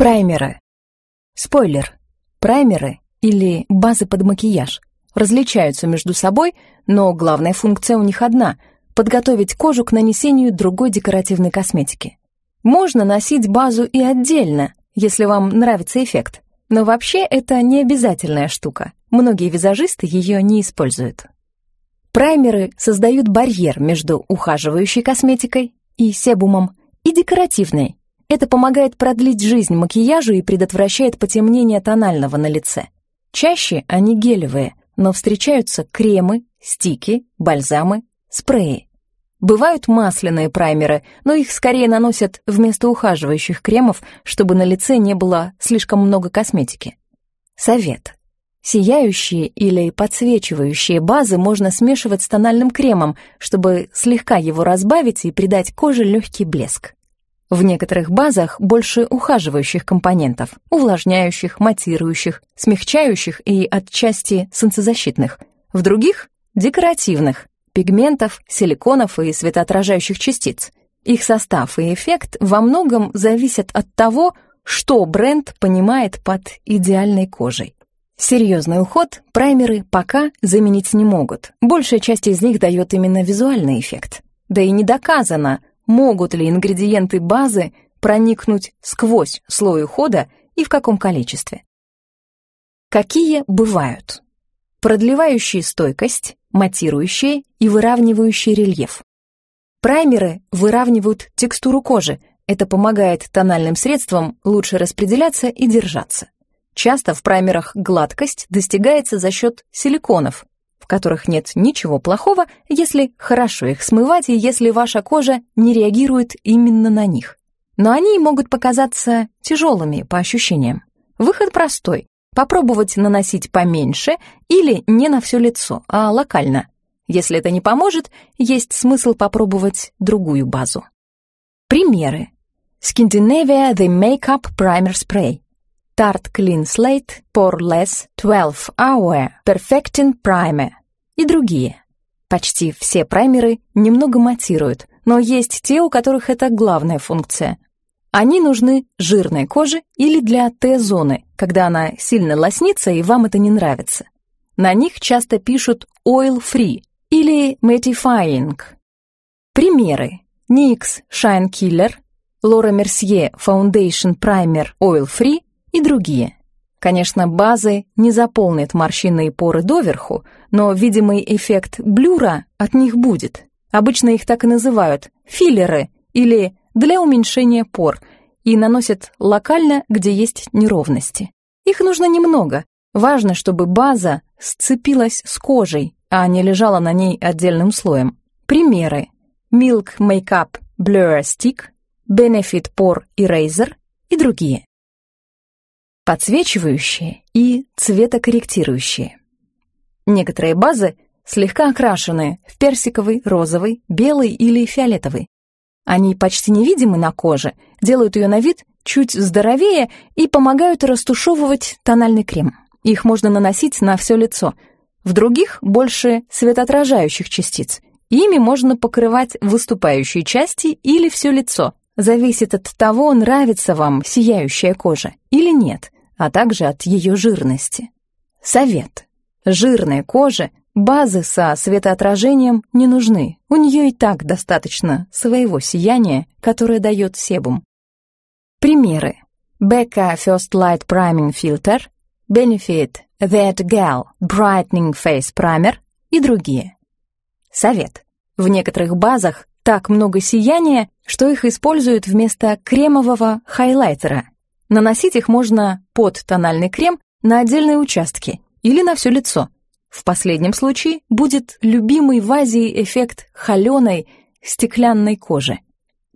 Праймеры. Спойлер. Праймеры или базы под макияж различаются между собой, но главная функция у них одна — подготовить кожу к нанесению другой декоративной косметики. Можно носить базу и отдельно, если вам нравится эффект, но вообще это не обязательная штука. Многие визажисты ее не используют. Праймеры создают барьер между ухаживающей косметикой и себумом и декоративной. Это помогает продлить жизнь макияжу и предотвращает потемнение тонального на лице. Чаще они гелевые, но встречаются кремы, стики, бальзамы, спреи. Бывают масляные праймеры, но их скорее наносят вместо ухаживающих кремов, чтобы на лице не было слишком много косметики. Совет. Сияющие или подсвечивающие базы можно смешивать с тональным кремом, чтобы слегка его разбавить и придать коже легкий блеск. В некоторых базах больше ухаживающих компонентов, увлажняющих, матирующих, смягчающих и отчасти солнцезащитных. В других — декоративных, пигментов, силиконов и светоотражающих частиц. Их состав и эффект во многом зависят от того, что бренд понимает под идеальной кожей. Серьезный уход праймеры пока заменить не могут. Большая часть из них дает именно визуальный эффект. Да и не доказано, могут ли ингредиенты базы проникнуть сквозь слой ухода и в каком количестве. Какие бывают? Продлевающие стойкость, матирующие и выравнивающие рельеф. Праймеры выравнивают текстуру кожи, это помогает тональным средствам лучше распределяться и держаться. Часто в праймерах гладкость достигается за счет силиконов, которых нет ничего плохого, если хорошо их смывать и если ваша кожа не реагирует именно на них. Но они могут показаться тяжелыми по ощущениям. Выход простой попробовать наносить поменьше или не на все лицо, а локально. Если это не поможет, есть смысл попробовать другую базу. Примеры. Scandinavia The Makeup Primer Spray. Tarte Clean Slate Poreless 12 Hour Perfecting Primer и другие. Почти все праймеры немного матируют, но есть те, у которых это главная функция они нужны жирной коже или для Т-зоны, когда она сильно лоснится и вам это не нравится. На них часто пишут oil-free или mattifying. Примеры. NYX Shine Killer, Laura Mercier Foundation Primer Oil Free и другие. Конечно, базы не заполнят морщины и поры доверху, но видимый эффект блюра от них будет. Обычно их так и называют – филлеры или для уменьшения пор и наносят локально, где есть неровности. Их нужно немного. Важно, чтобы база сцепилась с кожей, а не лежала на ней отдельным слоем. Примеры. Milk Makeup Blur Stick, Benefit Pore Eraser и другие. Подсвечивающие и цветокорректирующие. Некоторые базы слегка окрашены в персиковый, розовый, белый или фиолетовый. Они почти невидимы на коже, делают ее на вид чуть здоровее и помогают растушевывать тональный крем. Их можно наносить на все лицо. В других больше светоотражающих частиц. Ими можно покрывать выступающие части или все лицо. Зависит от того, нравится вам сияющая кожа или нет, а также от ее жирности. Совет. Жирная кожа Базы со светоотражением не нужны, у нее и так достаточно своего сияния, которое дает себум. Примеры. Becca First Light Priming Filter, Benefit That Gal Brightening Face Primer и другие. Совет. В некоторых базах так много сияния, что их используют вместо кремового хайлайтера. Наносить их можно под тональный крем на отдельные участки или на все лицо – в последнем случае будет любимый в Азии эффект холеной стеклянной кожи.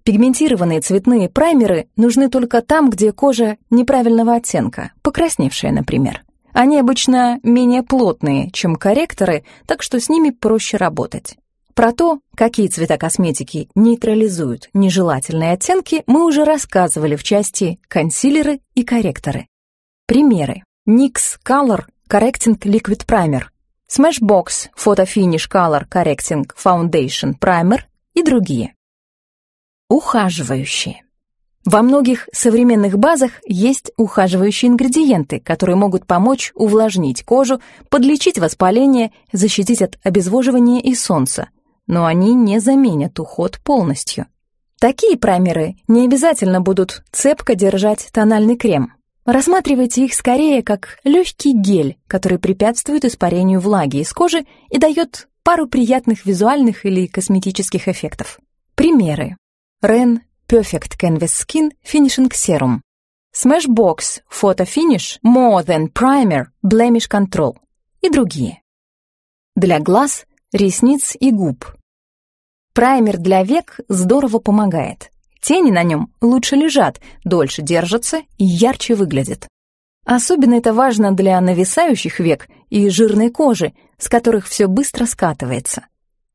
Пигментированные цветные праймеры нужны только там, где кожа неправильного оттенка, покрасневшая, например. Они обычно менее плотные, чем корректоры, так что с ними проще работать. Про то, какие цвета косметики нейтрализуют нежелательные оттенки, мы уже рассказывали в части консилеры и корректоры. Примеры. NYX Color Correcting Liquid Primer Smashbox Photo Finish Color Correcting Foundation Primer и другие. Ухаживающие. Во многих современных базах есть ухаживающие ингредиенты, которые могут помочь увлажнить кожу, подлечить воспаление, защитить от обезвоживания и солнца. Но они не заменят уход полностью. Такие праймеры не обязательно будут цепко держать тональный крем. Рассматривайте их скорее как легкий гель, который препятствует испарению влаги из кожи и дает пару приятных визуальных или косметических эффектов. Примеры. Ren Perfect Canvas Skin Finishing Serum. Smashbox Photo Finish More Than Primer Blemish Control и другие. Для глаз, ресниц и губ. Праймер для век здорово помогает. Тени на нем лучше лежат, дольше держатся и ярче выглядят. Особенно это важно для нависающих век и жирной кожи, с которых все быстро скатывается.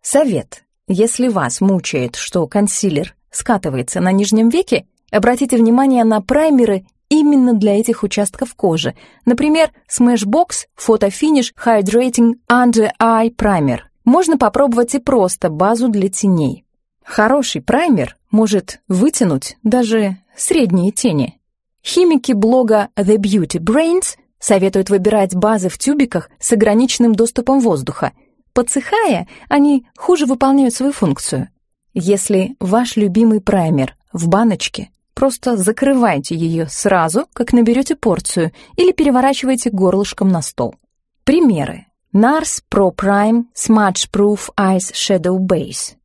Совет. Если вас мучает, что консилер скатывается на нижнем веке, обратите внимание на праймеры именно для этих участков кожи. Например, Smashbox Photo Finish Hydrating Under Eye Primer. Можно попробовать и просто базу для теней. Хороший праймер может вытянуть даже средние тени. Химики блога The Beauty Brains советуют выбирать базы в тюбиках с ограниченным доступом воздуха. Подсыхая, они хуже выполняют свою функцию. Если ваш любимый праймер в баночке, просто закрывайте ее сразу, как наберете порцию, или переворачивайте горлышком на стол. Примеры. NARS Pro Prime Smudge Proof Eyes Shadow Base,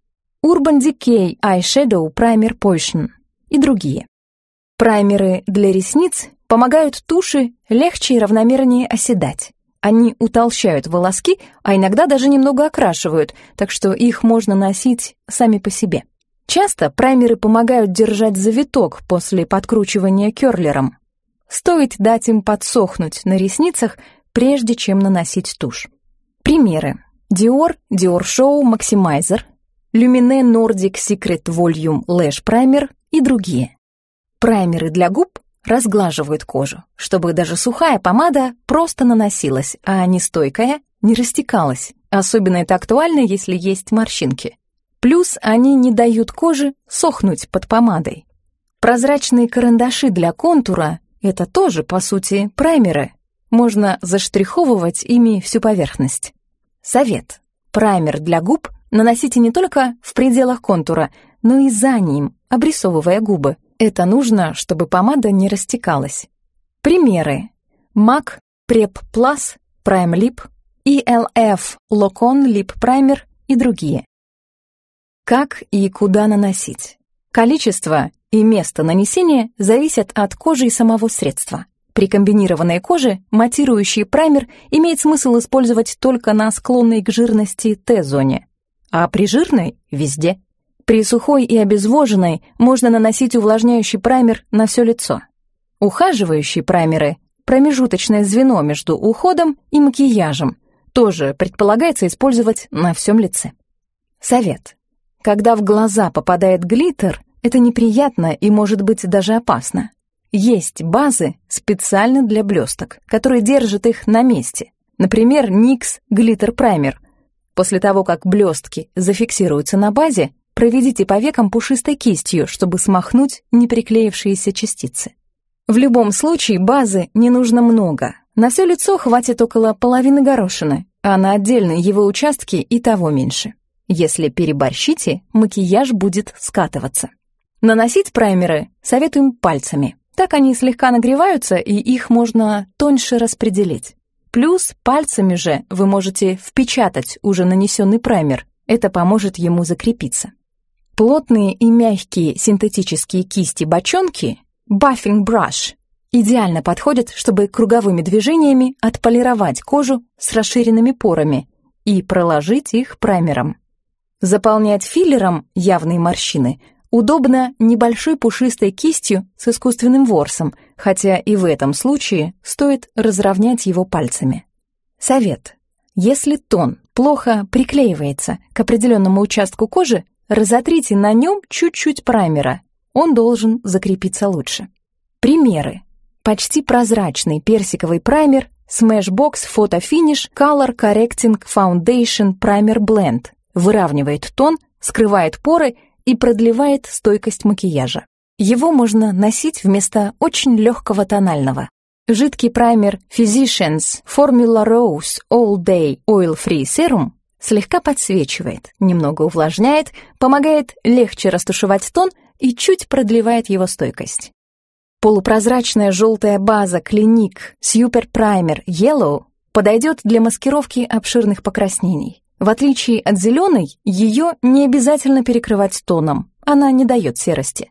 Urban Decay Eyeshadow Primer Potion и другие. Праймеры для ресниц помогают туши легче и равномернее оседать. Они утолщают волоски, а иногда даже немного окрашивают, так что их можно носить сами по себе. Часто праймеры помогают держать завиток после подкручивания керлером. Стоит дать им подсохнуть на ресницах, прежде чем наносить тушь. Примеры. Dior, Dior Show Maximizer, Lumine Nordic Secret Volume Lash Primer и другие. Праймеры для губ разглаживают кожу, чтобы даже сухая помада просто наносилась, а не стойкая не растекалась. Особенно это актуально, если есть морщинки. Плюс они не дают коже сохнуть под помадой. Прозрачные карандаши для контура — это тоже, по сути, праймеры. Можно заштриховывать ими всю поверхность. Совет. Праймер для губ наносите не только в пределах контура, но и за ним, обрисовывая губы. Это нужно, чтобы помада не растекалась. Примеры. MAC Prep Plus Prime Lip, ELF Locon Lip Primer и другие. Как и куда наносить? Количество и место нанесения зависят от кожи и самого средства. При комбинированной коже матирующий праймер имеет смысл использовать только на склонной к жирности Т-зоне, а при жирной — везде. При сухой и обезвоженной можно наносить увлажняющий праймер на все лицо. Ухаживающие праймеры – промежуточное звено между уходом и макияжем. Тоже предполагается использовать на всем лице. Совет. Когда в глаза попадает глиттер, это неприятно и может быть даже опасно. Есть базы специально для блесток, которые держат их на месте. Например, NYX Glitter Primer. После того, как блестки зафиксируются на базе, Проведите по векам пушистой кистью, чтобы смахнуть неприклеившиеся частицы. В любом случае базы не нужно много. На все лицо хватит около половины горошины, а на отдельные его участки и того меньше. Если переборщите, макияж будет скатываться. Наносить праймеры советуем пальцами. Так они слегка нагреваются, и их можно тоньше распределить. Плюс пальцами же вы можете впечатать уже нанесенный праймер. Это поможет ему закрепиться. Плотные и мягкие синтетические кисти-бочонки Buffing Brush идеально подходят, чтобы круговыми движениями отполировать кожу с расширенными порами и проложить их праймером. Заполнять филлером явные морщины удобно небольшой пушистой кистью с искусственным ворсом, хотя и в этом случае стоит разровнять его пальцами. Совет. Если тон плохо приклеивается к определенному участку кожи, Разотрите на нем чуть-чуть праймера. Он должен закрепиться лучше. Примеры. Почти прозрачный персиковый праймер Smashbox Photo Finish Color Correcting Foundation Primer Blend выравнивает тон, скрывает поры и продлевает стойкость макияжа. Его можно носить вместо очень легкого тонального. Жидкий праймер Physicians Formula Rose All Day Oil Free Serum слегка подсвечивает, немного увлажняет, помогает легче растушевать тон и чуть продлевает его стойкость. Полупрозрачная желтая база Clinique Super Primer Yellow подойдет для маскировки обширных покраснений. В отличие от зеленой, ее не обязательно перекрывать тоном, она не дает серости.